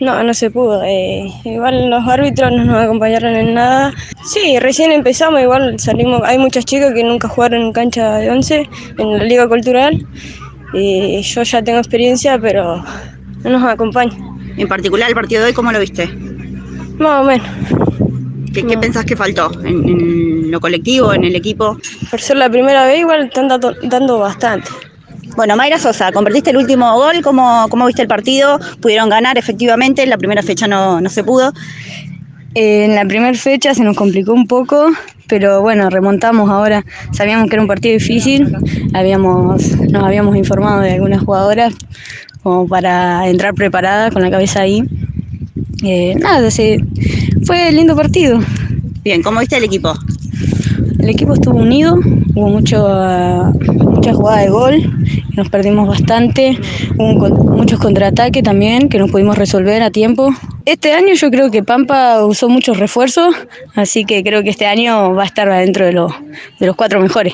No, no se pudo. Eh, igual los árbitros no nos acompañaron en nada. Sí, recién empezamos, igual salimos. Hay muchas chicas que nunca jugaron en cancha de once en la Liga Cultural. Y yo ya tengo experiencia, pero no nos acompaña. En particular, el partido de hoy, ¿cómo lo viste? Más o menos. ¿Qué, qué pensás que faltó? ¿En, en lo colectivo, en el equipo? Por ser la primera vez, igual están dando, dando bastante. Bueno, Mayra Sosa, convertiste el último gol, ¿cómo, cómo viste el partido? Pudieron ganar efectivamente, en la primera fecha no, no se pudo. En la primera fecha se nos complicó un poco, pero bueno, remontamos ahora. Sabíamos que era un partido difícil, habíamos, nos habíamos informado de algunas jugadoras como para entrar preparada con la cabeza ahí. Eh, nada, se, fue lindo partido. Bien, ¿cómo viste el equipo? El equipo estuvo unido, hubo mucho, uh, mucha jugada de gol, nos perdimos bastante, hubo con, muchos contraataques también que nos pudimos resolver a tiempo. Este año yo creo que Pampa usó muchos refuerzos, así que creo que este año va a estar dentro de, de los cuatro mejores.